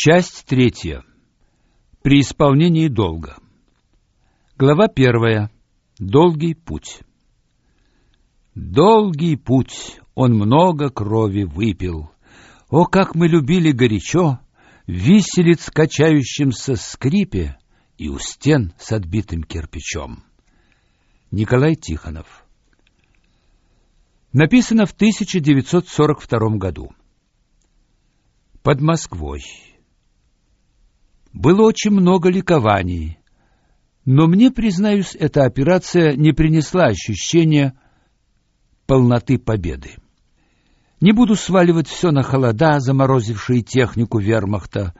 Часть третья. При исполнении долга. Глава первая. Долгий путь. Долгий путь, он много крови выпил. О, как мы любили горячо виселиц качающимся скрипе и у стен с отбитым кирпичом. Николай Тихонов. Написано в 1942 году. Под Москвой. Было очень много ликований, но мне, признаюсь, эта операция не принесла ощущения полноты победы. Не буду сваливать все на холода, заморозившие технику вермахта,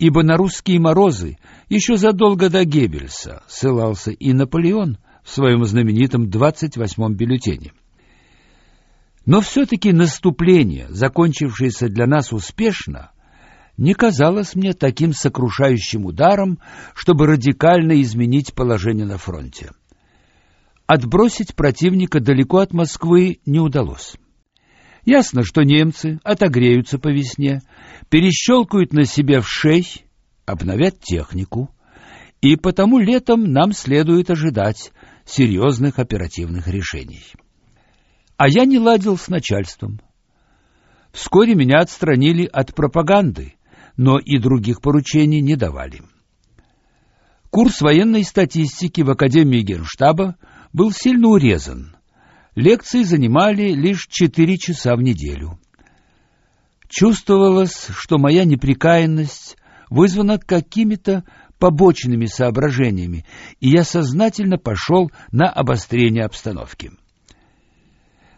ибо на русские морозы еще задолго до Геббельса ссылался и Наполеон в своем знаменитом 28-м бюллетене. Но все-таки наступление, закончившееся для нас успешно, не казалось мне таким сокрушающим ударом, чтобы радикально изменить положение на фронте. Отбросить противника далеко от Москвы не удалось. Ясно, что немцы отогреются по весне, перещелкают на себе в шей, обновят технику, и потому летом нам следует ожидать серьезных оперативных решений. А я не ладил с начальством. Вскоре меня отстранили от пропаганды, но и других поручений не давали. Курс военной статистики в Академии Генштаба был сильно урезан. Лекции занимали лишь четыре часа в неделю. Чувствовалось, что моя неприкаянность вызвана какими-то побочными соображениями, и я сознательно пошел на обострение обстановки.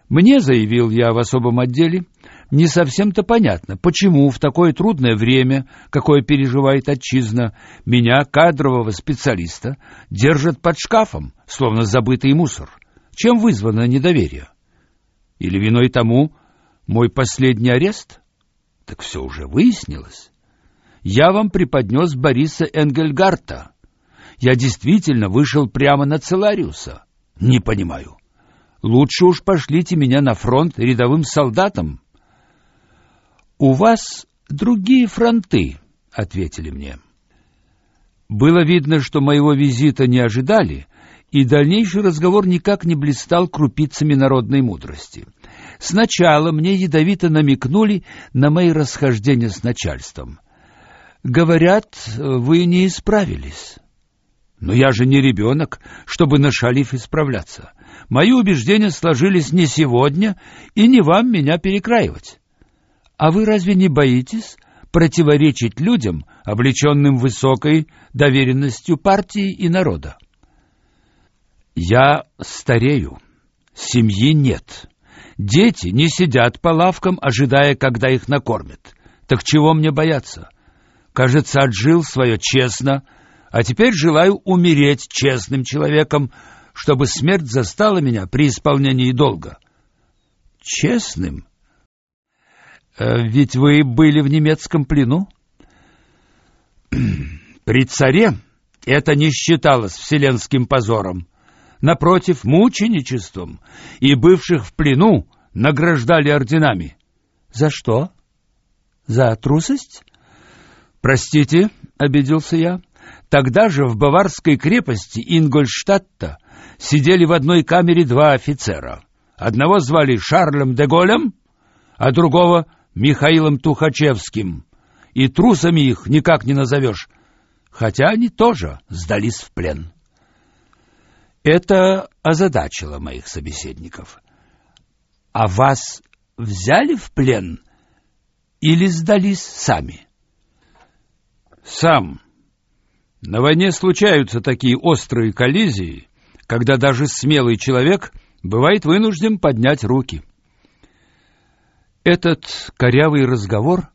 Мне, заявил я в особом отделе, не совсем-то понятно, почему в такое трудное время, какое переживает отчизна, меня, кадрового специалиста, держат под шкафом, словно забытый мусор. Чем вызвано недоверие? Или виной тому мой последний арест? Так все уже выяснилось. Я вам преподнес Бориса Энгельгарта. Я действительно вышел прямо на Целариуса. Не понимаю. Лучше уж пошлите меня на фронт рядовым солдатом. У вас другие фронты, ответили мне. Было видно, что моего визита не ожидали, и дальнейший разговор никак не блистал крупицами народной мудрости. Сначала мне ядовито намекнули на мои расхождения с начальством. Говорят, вы не исправились. Но я же не ребенок, чтобы на шалиф исправляться. Мои убеждения сложились не сегодня, и не вам меня перекраивать. А вы разве не боитесь противоречить людям, облеченным высокой доверенностью партии и народа? Я старею, семьи нет. Дети не сидят по лавкам, ожидая, когда их накормят. Так чего мне бояться? Кажется, отжил свое честно, а теперь желаю умереть честным человеком, чтобы смерть застала меня при исполнении долга. Честным? Э, ведь вы были в немецком плену? При царе это не считалось вселенским позором. Напротив, мученичеством, и бывших в плену награждали орденами. За что? За трусость? Простите, обиделся я. Тогда же в баварской крепости Ингольштадта сидели в одной камере два офицера. Одного звали Шарлем де Голем, а другого Михаилом Тухачевским. И трусами их никак не назовешь, хотя они тоже сдались в плен. Это озадачило моих собеседников. А вас взяли в плен или сдались сами? Сам. На войне случаются такие острые коллизии, когда даже смелый человек бывает вынужден поднять руки. Этот корявый разговор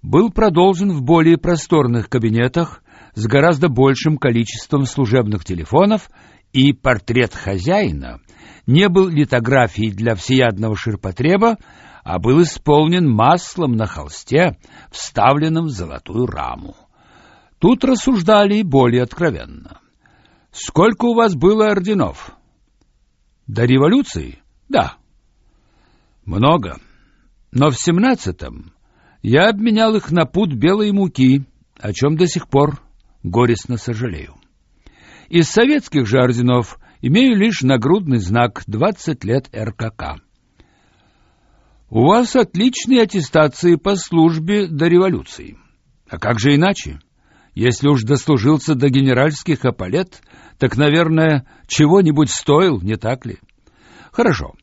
был продолжен в более просторных кабинетах с гораздо большим количеством служебных телефонов, и портрет хозяина не был литографией для всеядного ширпотреба, а был исполнен маслом на холсте, вставленном в золотую раму. Тут рассуждали более откровенно. Сколько у вас было орденов? До революции? Да. Много. Но в семнадцатом Я обменял их на пуд белой муки, о чем до сих пор горестно сожалею. Из советских же орденов имею лишь нагрудный знак «20 лет РКК». У вас отличные аттестации по службе до революции. А как же иначе? Если уж дослужился до генеральских эполет, так, наверное, чего-нибудь стоил, не так ли? Хорошо.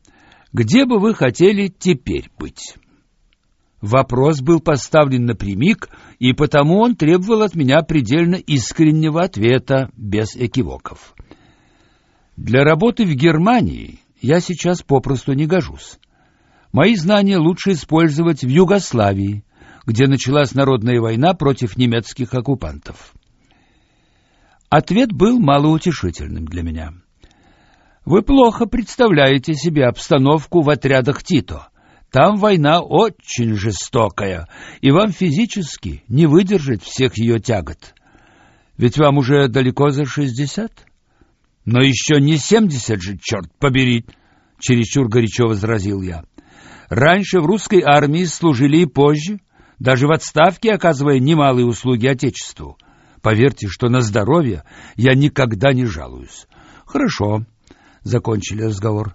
Где бы вы хотели теперь быть? Вопрос был поставлен напрямик, и потому он требовал от меня предельно искреннего ответа, без экивоков. Для работы в Германии я сейчас попросту не гожусь. Мои знания лучше использовать в Югославии, где началась народная война против немецких оккупантов. Ответ был малоутешительным для меня. Вы плохо представляете себе обстановку в отрядах Тито. Там война очень жестокая, и вам физически не выдержать всех ее тягот. Ведь вам уже далеко за шестьдесят? Но еще не семьдесят же, черт побери! Чересчур горячо возразил я. Раньше в русской армии служили и позже, даже в отставке оказывая немалые услуги Отечеству. Поверьте, что на здоровье я никогда не жалуюсь. Хорошо, закончили разговор.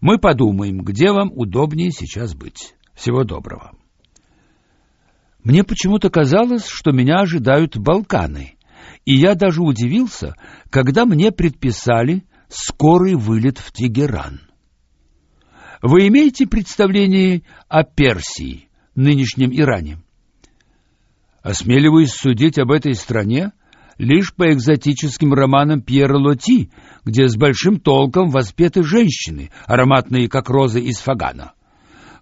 Мы подумаем, где вам удобнее сейчас быть. Всего доброго. Мне почему-то казалось, что меня ожидают Балканы, и я даже удивился, когда мне предписали скорый вылет в Тегеран. Вы имеете представление о Персии, нынешнем Иране? Осмеливаюсь судить об этой стране лишь по экзотическим романам Пьера Лоти, где с большим толком воспеты женщины, ароматные как розы из фагана.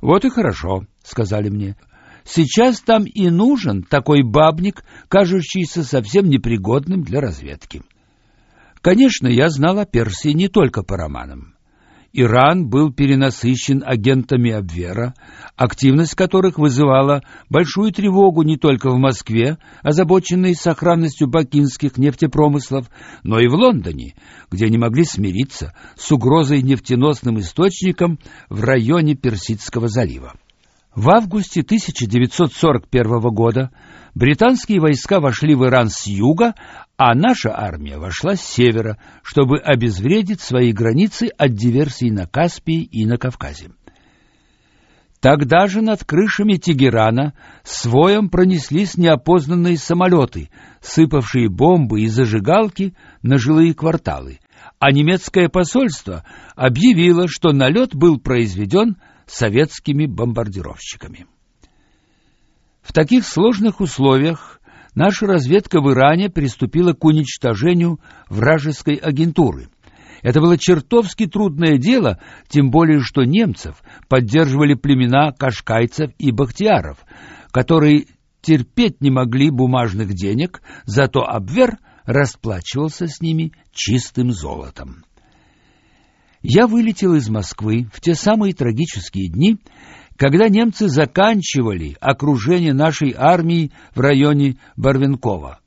Вот и хорошо, сказали мне. Сейчас там и нужен такой бабник, кажущийся совсем непригодным для разведки. Конечно, я знал о Персии не только по романам. Иран был перенасыщен агентами Абвера, активность которых вызывала большую тревогу не только в Москве, озабоченной сохранностью бакинских нефтепромыслов, но и в Лондоне, где не могли смириться с угрозой нефтеносным источником в районе Персидского залива. В августе 1941 года британские войска вошли в Иран с юга, а наша армия вошла с севера, чтобы обезвредить свои границы от диверсий на Каспии и на Кавказе. Тогда же над крышами Тегерана своем пронеслись неопознанные самолеты, сыпавшие бомбы и зажигалки на жилые кварталы, а немецкое посольство объявило, что налет был произведен советскими бомбардировщиками. В таких сложных условиях наша разведка в Иране приступила к уничтожению вражеской агентуры. Это было чертовски трудное дело, тем более что немцев поддерживали племена кашкайцев и бахтияров, которые терпеть не могли бумажных денег, зато Абвер расплачивался с ними чистым золотом. Я вылетел из Москвы в те самые трагические дни, когда немцы заканчивали окружение нашей армии в районе Барвенкова.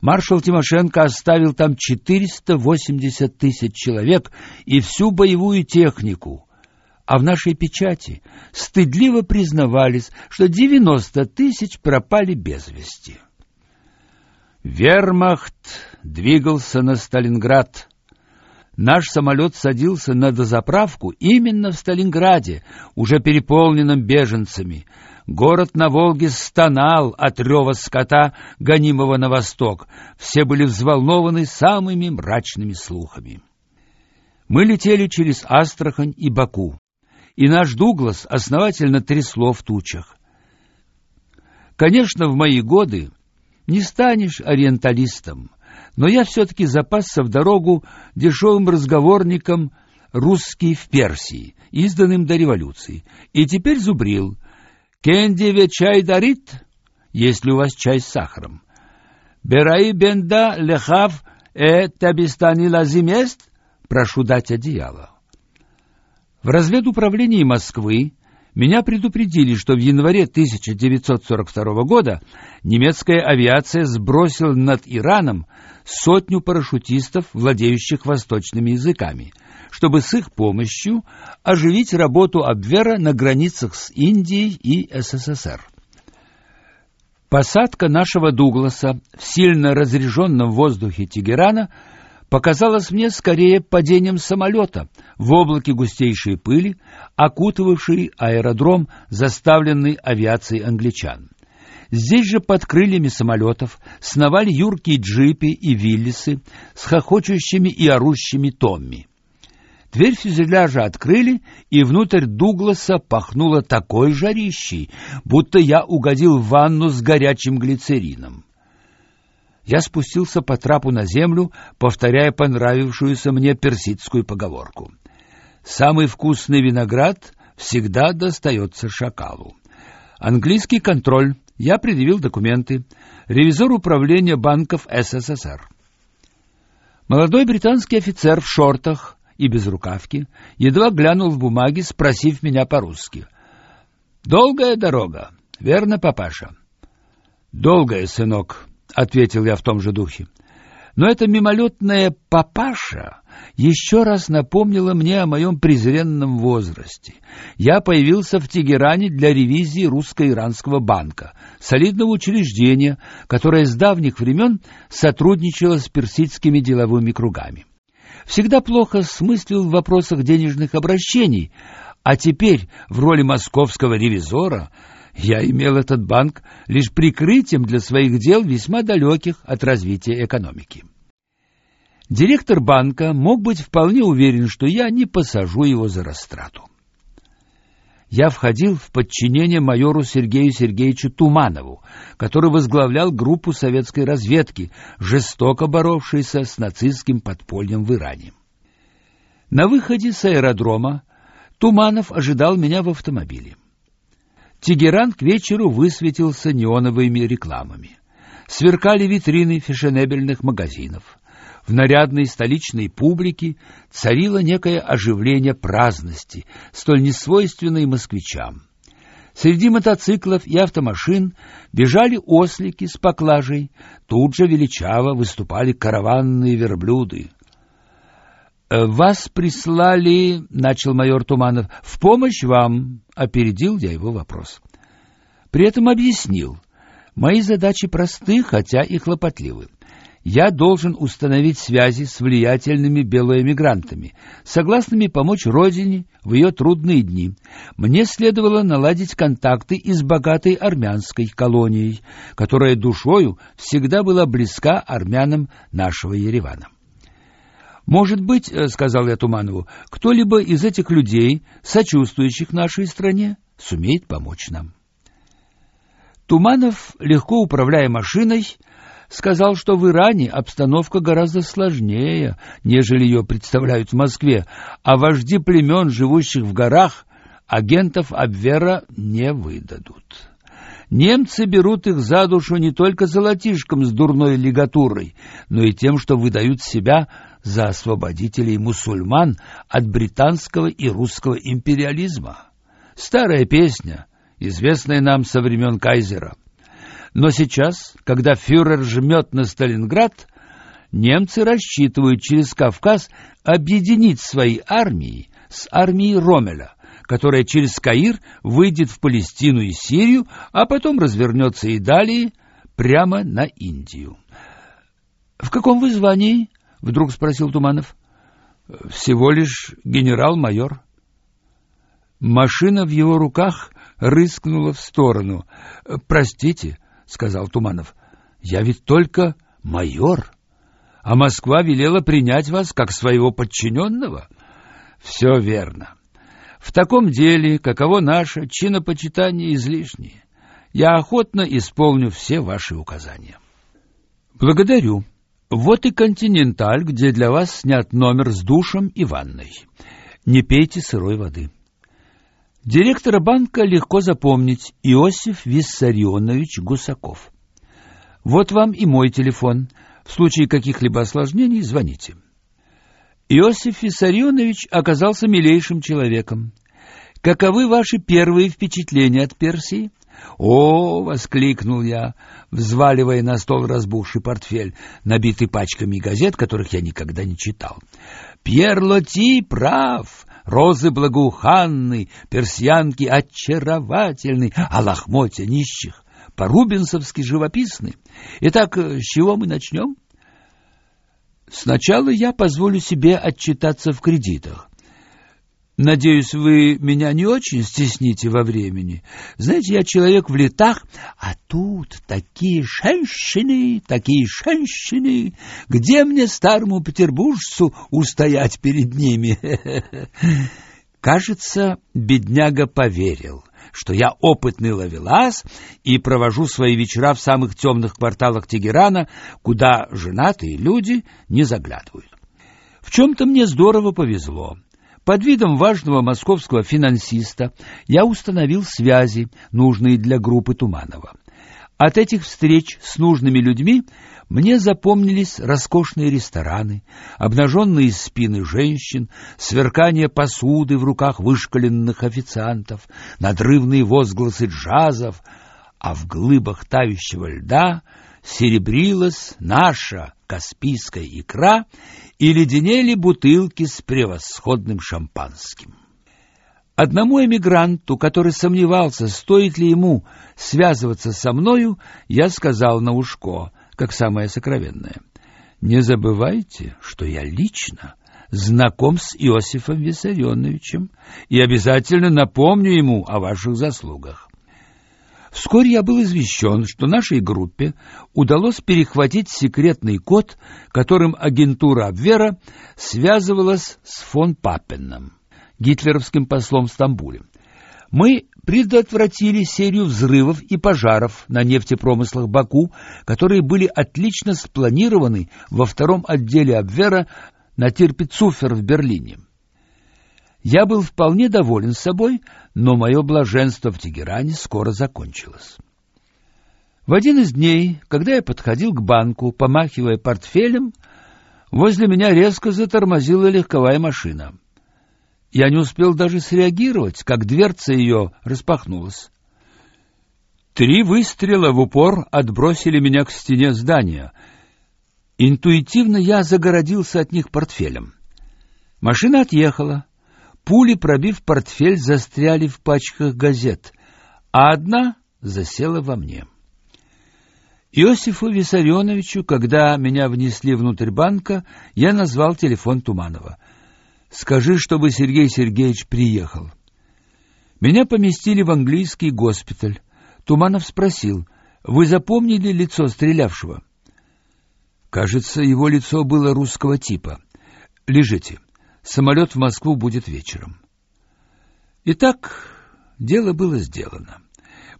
Маршал Тимошенко оставил там 480 тысяч человек и всю боевую технику, а в нашей печати стыдливо признавались, что 90 тысяч пропали без вести. Вермахт двигался на Сталинград. Наш самолет садился на дозаправку именно в Сталинграде, уже переполненном беженцами. Город на Волге стонал от рева скота, гонимого на восток. Все были взволнованы самыми мрачными слухами. Мы летели через Астрахань и Баку, и наш Дуглас основательно трясло в тучах. Конечно, в мои годы не станешь ориенталистом, но я все-таки запасся в дорогу дешевым разговорником «Русский в Персии», изданным до революции, и теперь зубрил «Кендиве чай дарит, если у вас чай с сахаром». «Бераи бенда лехав э табистани лазимест?» «Прошу дать одеяло». В разведуправлении Москвы меня предупредили, что в январе 1942 года немецкая авиация сбросила над Ираном сотню парашютистов, владеющих восточными языками, чтобы с их помощью оживить работу Абвера на границах с Индией и СССР. Посадка нашего Дугласа в сильно разреженном воздухе Тегерана показалась мне скорее падением самолета в облаке густейшей пыли, окутывавшей аэродром, заставленный авиацией англичан. Здесь же под крыльями самолетов сновали юркие джипи и виллисы с хохочущими и орущими Томми. Дверь фюзеляжа открыли, и внутрь Дугласа пахнуло такой жарищей, будто я угодил в ванну с горячим глицерином. Я спустился по трапу на землю, повторяя понравившуюся мне персидскую поговорку. «Самый вкусный виноград всегда достается шакалу». Английский контроль. Я предъявил документы. Ревизор управления банков СССР. Молодой британский офицер в шортах, и без рукавки, едва глянул в бумаги, спросив меня по-русски. «Долгая дорога, верно, папаша?» «Долгая, сынок», — ответил я в том же духе. Но эта мимолетная «папаша» еще раз напомнила мне о моем презренном возрасте. Я появился в Тегеране для ревизии русско-иранского банка, солидного учреждения, которое с давних времен сотрудничало с персидскими деловыми кругами всегда плохо смыслил в вопросах денежных обращений, а теперь в роли московского ревизора я имел этот банк лишь прикрытием для своих дел весьма далеких от развития экономики. Директор банка мог быть вполне уверен, что я не посажу его за растрату я входил в подчинение майору Сергею Сергеевичу Туманову, который возглавлял группу советской разведки, жестоко боровшейся с нацистским подпольем в Иране. На выходе с аэродрома Туманов ожидал меня в автомобиле. Тегеран к вечеру высветился неоновыми рекламами. Сверкали витрины фешенебельных магазинов в нарядной столичной публике царило некое оживление праздности, столь несвойственной москвичам. Среди мотоциклов и автомашин бежали ослики с поклажей, тут же величаво выступали караванные верблюды. «Э, «Вас прислали, — начал майор Туманов, — в помощь вам, — опередил я его вопрос. При этом объяснил, мои задачи просты, хотя и хлопотливы я должен установить связи с влиятельными белоэмигрантами, согласными помочь родине в ее трудные дни. Мне следовало наладить контакты и с богатой армянской колонией, которая душою всегда была близка армянам нашего Еревана. «Может быть, — сказал я Туманову, — кто-либо из этих людей, сочувствующих нашей стране, сумеет помочь нам». Туманов, легко управляя машиной, сказал, что в Иране обстановка гораздо сложнее, нежели ее представляют в Москве, а вожди племен, живущих в горах, агентов Абвера не выдадут. Немцы берут их за душу не только золотишком с дурной лигатурой, но и тем, что выдают себя за освободителей мусульман от британского и русского империализма. Старая песня, известная нам со времен кайзера. Но сейчас, когда фюрер жмет на Сталинград, немцы рассчитывают через Кавказ объединить свои армии с армией Ромеля, которая через Каир выйдет в Палестину и Сирию, а потом развернется и далее прямо на Индию. — В каком вы звании? — вдруг спросил Туманов. — Всего лишь генерал-майор. Машина в его руках рыскнула в сторону. — Простите, — сказал Туманов. — Я ведь только майор, а Москва велела принять вас как своего подчиненного. — Все верно. В таком деле, каково наше, чинопочитание излишнее. Я охотно исполню все ваши указания. — Благодарю. Вот и «Континенталь», где для вас снят номер с душем и ванной. Не пейте сырой воды. Директора банка легко запомнить Иосиф Виссарионович Гусаков. Вот вам и мой телефон. В случае каких-либо осложнений звоните. Иосиф Виссарионович оказался милейшим человеком. Каковы ваши первые впечатления от Персии? «О!» — воскликнул я, взваливая на стол разбухший портфель, набитый пачками газет, которых я никогда не читал. «Пьер Лоти прав! розы благоуханны, персианки очаровательны, а лохмотья нищих по-рубинсовски живописны. Итак, с чего мы начнем? Сначала я позволю себе отчитаться в кредитах. Надеюсь, вы меня не очень стесните во времени. Знаете, я человек в летах, а тут такие женщины, такие женщины. Где мне, старому петербуржцу, устоять перед ними? Кажется, бедняга поверил, что я опытный ловелас и провожу свои вечера в самых темных кварталах Тегерана, куда женатые люди не заглядывают. В чем-то мне здорово повезло. Под видом важного московского финансиста я установил связи, нужные для группы Туманова. От этих встреч с нужными людьми мне запомнились роскошные рестораны, обнаженные спины женщин, сверкание посуды в руках вышкаленных официантов, надрывные возгласы джазов, а в глыбах тающего льда серебрилась наша каспийская икра и леденели бутылки с превосходным шампанским. Одному эмигранту, который сомневался, стоит ли ему связываться со мною, я сказал на ушко, как самое сокровенное: "Не забывайте, что я лично знаком с Иосифом Виссарионовичем и обязательно напомню ему о ваших заслугах". Вскоре я был извещен, что нашей группе удалось перехватить секретный код, которым агентура Абвера связывалась с фон Паппеном, гитлеровским послом в Стамбуле. Мы предотвратили серию взрывов и пожаров на нефтепромыслах Баку, которые были отлично спланированы во втором отделе Абвера на Тирпицуфер в Берлине. Я был вполне доволен собой, но мое блаженство в Тегеране скоро закончилось. В один из дней, когда я подходил к банку, помахивая портфелем, возле меня резко затормозила легковая машина. Я не успел даже среагировать, как дверца ее распахнулась. Три выстрела в упор отбросили меня к стене здания. Интуитивно я загородился от них портфелем. Машина отъехала. Пули, пробив портфель, застряли в пачках газет, а одна засела во мне. Иосифу Виссарионовичу, когда меня внесли внутрь банка, я назвал телефон Туманова. «Скажи, чтобы Сергей Сергеевич приехал». Меня поместили в английский госпиталь. Туманов спросил, «Вы запомнили лицо стрелявшего?» Кажется, его лицо было русского типа. «Лежите». Самолет в Москву будет вечером. Итак, дело было сделано.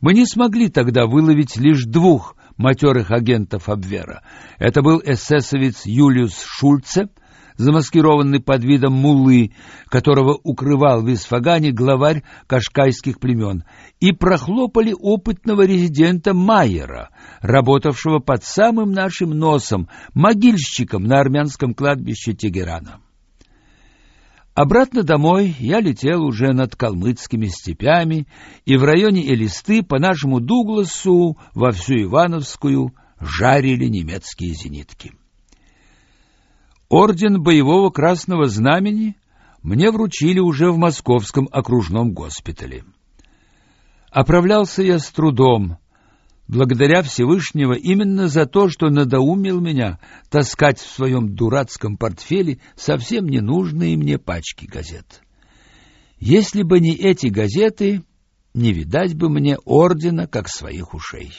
Мы не смогли тогда выловить лишь двух матерых агентов Абвера. Это был эсэсовец Юлиус Шульце, замаскированный под видом муллы, которого укрывал в Исфагане главарь кашкайских племен, и прохлопали опытного резидента Майера, работавшего под самым нашим носом, могильщиком на армянском кладбище Тегерана. Обратно домой я летел уже над калмыцкими степями, и в районе Элисты по нашему Дугласу во всю Ивановскую жарили немецкие зенитки. Орден боевого красного знамени мне вручили уже в московском окружном госпитале. Оправлялся я с трудом, благодаря Всевышнего именно за то, что надоумил меня таскать в своем дурацком портфеле совсем ненужные мне пачки газет. Если бы не эти газеты, не видать бы мне ордена, как своих ушей.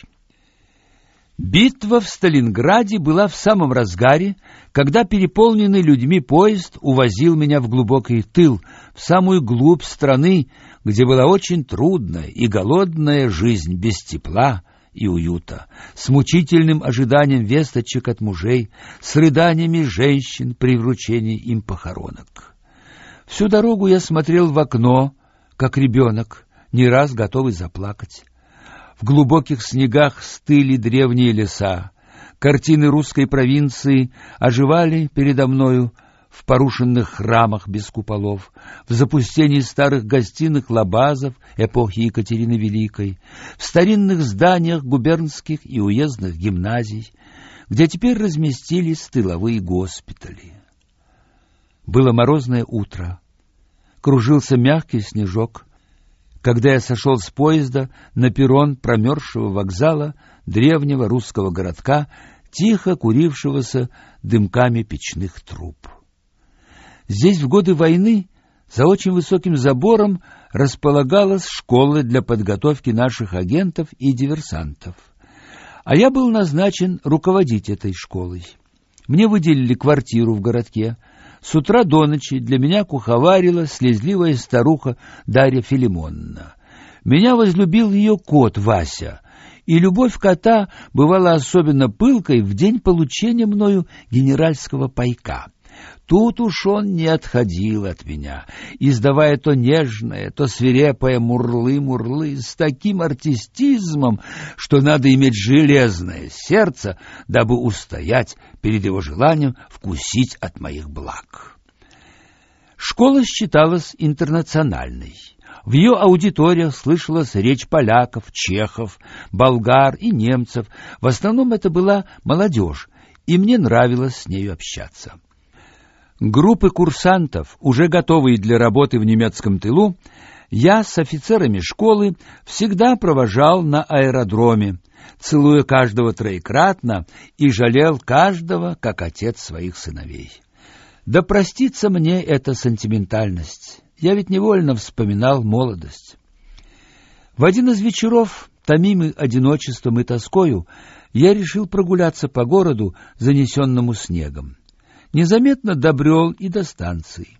Битва в Сталинграде была в самом разгаре, когда переполненный людьми поезд увозил меня в глубокий тыл, в самую глубь страны, где была очень трудная и голодная жизнь без тепла, и уюта, с мучительным ожиданием весточек от мужей, с рыданиями женщин при вручении им похоронок. Всю дорогу я смотрел в окно, как ребенок, не раз готовый заплакать. В глубоких снегах стыли древние леса, картины русской провинции оживали передо мною, в порушенных храмах без куполов, в запустении старых гостиных лабазов эпохи Екатерины Великой, в старинных зданиях губернских и уездных гимназий, где теперь разместились тыловые госпитали. Было морозное утро, кружился мягкий снежок, когда я сошел с поезда на перрон промерзшего вокзала древнего русского городка, тихо курившегося дымками печных труб. Здесь в годы войны за очень высоким забором располагалась школа для подготовки наших агентов и диверсантов. А я был назначен руководить этой школой. Мне выделили квартиру в городке. С утра до ночи для меня куховарила слезливая старуха Дарья Филимонна. Меня возлюбил ее кот Вася, и любовь кота бывала особенно пылкой в день получения мною генеральского пайка. Тут уж он не отходил от меня, издавая то нежное, то свирепое мурлы-мурлы с таким артистизмом, что надо иметь железное сердце, дабы устоять перед его желанием вкусить от моих благ. Школа считалась интернациональной. В ее аудиториях слышалась речь поляков, чехов, болгар и немцев. В основном это была молодежь, и мне нравилось с нею общаться. Группы курсантов, уже готовые для работы в немецком тылу, я с офицерами школы всегда провожал на аэродроме, целуя каждого троекратно и жалел каждого, как отец своих сыновей. Да простится мне эта сентиментальность. Я ведь невольно вспоминал молодость. В один из вечеров, томимый одиночеством и тоскою, я решил прогуляться по городу, занесенному снегом незаметно добрел и до станции.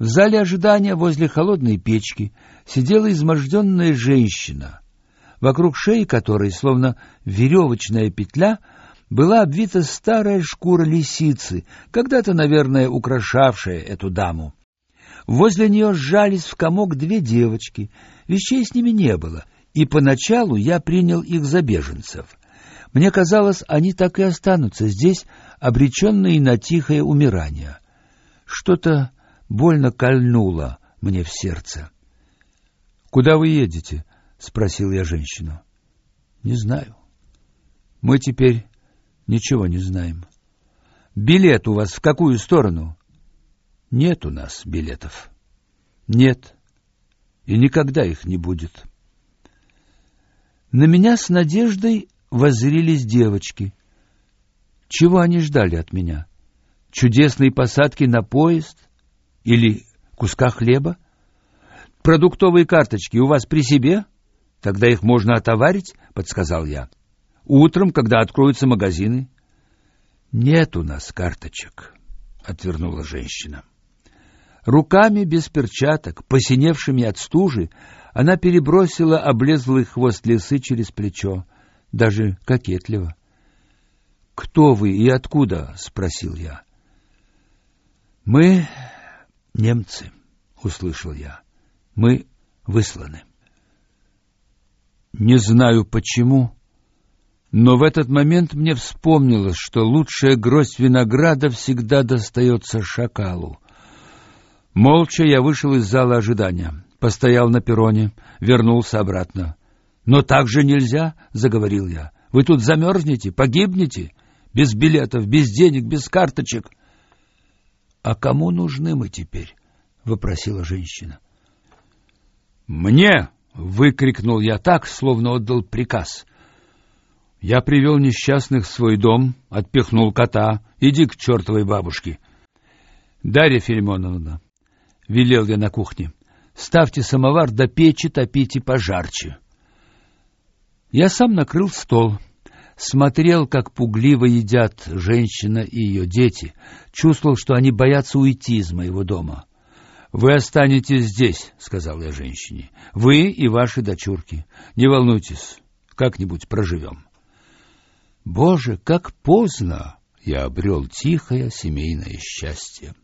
В зале ожидания возле холодной печки сидела изможденная женщина, вокруг шеи которой, словно веревочная петля, была обвита старая шкура лисицы, когда-то, наверное, украшавшая эту даму. Возле нее сжались в комок две девочки, вещей с ними не было, и поначалу я принял их за беженцев. Мне казалось, они так и останутся здесь, обреченные на тихое умирание. Что-то больно кольнуло мне в сердце. «Куда вы едете?» — спросил я женщину. «Не знаю. Мы теперь ничего не знаем. Билет у вас в какую сторону?» «Нет у нас билетов». «Нет. И никогда их не будет». На меня с надеждой воззрились девочки — чего они ждали от меня? Чудесной посадки на поезд? Или куска хлеба? Продуктовые карточки у вас при себе? Тогда их можно отоварить, подсказал я. Утром, когда откроются магазины. Нет у нас карточек, отвернула женщина. Руками без перчаток, посиневшими от стужи, она перебросила облезлый хвост лисы через плечо, даже кокетливо. «Кто вы и откуда?» — спросил я. «Мы немцы», — услышал я. «Мы высланы». Не знаю почему, но в этот момент мне вспомнилось, что лучшая гроздь винограда всегда достается шакалу. Молча я вышел из зала ожидания, постоял на перроне, вернулся обратно. «Но так же нельзя», — заговорил я. «Вы тут замерзнете, погибнете» без билетов, без денег, без карточек. — А кому нужны мы теперь? — вопросила женщина. — Мне! — выкрикнул я так, словно отдал приказ. Я привел несчастных в свой дом, отпихнул кота. Иди к чертовой бабушке. — Дарья Филимоновна, — велел я на кухне, — ставьте самовар до печи, топите пожарче. Я сам накрыл стол, — смотрел, как пугливо едят женщина и ее дети, чувствовал, что они боятся уйти из моего дома. «Вы останетесь здесь», — сказал я женщине. «Вы и ваши дочурки. Не волнуйтесь, как-нибудь проживем». Боже, как поздно я обрел тихое семейное счастье!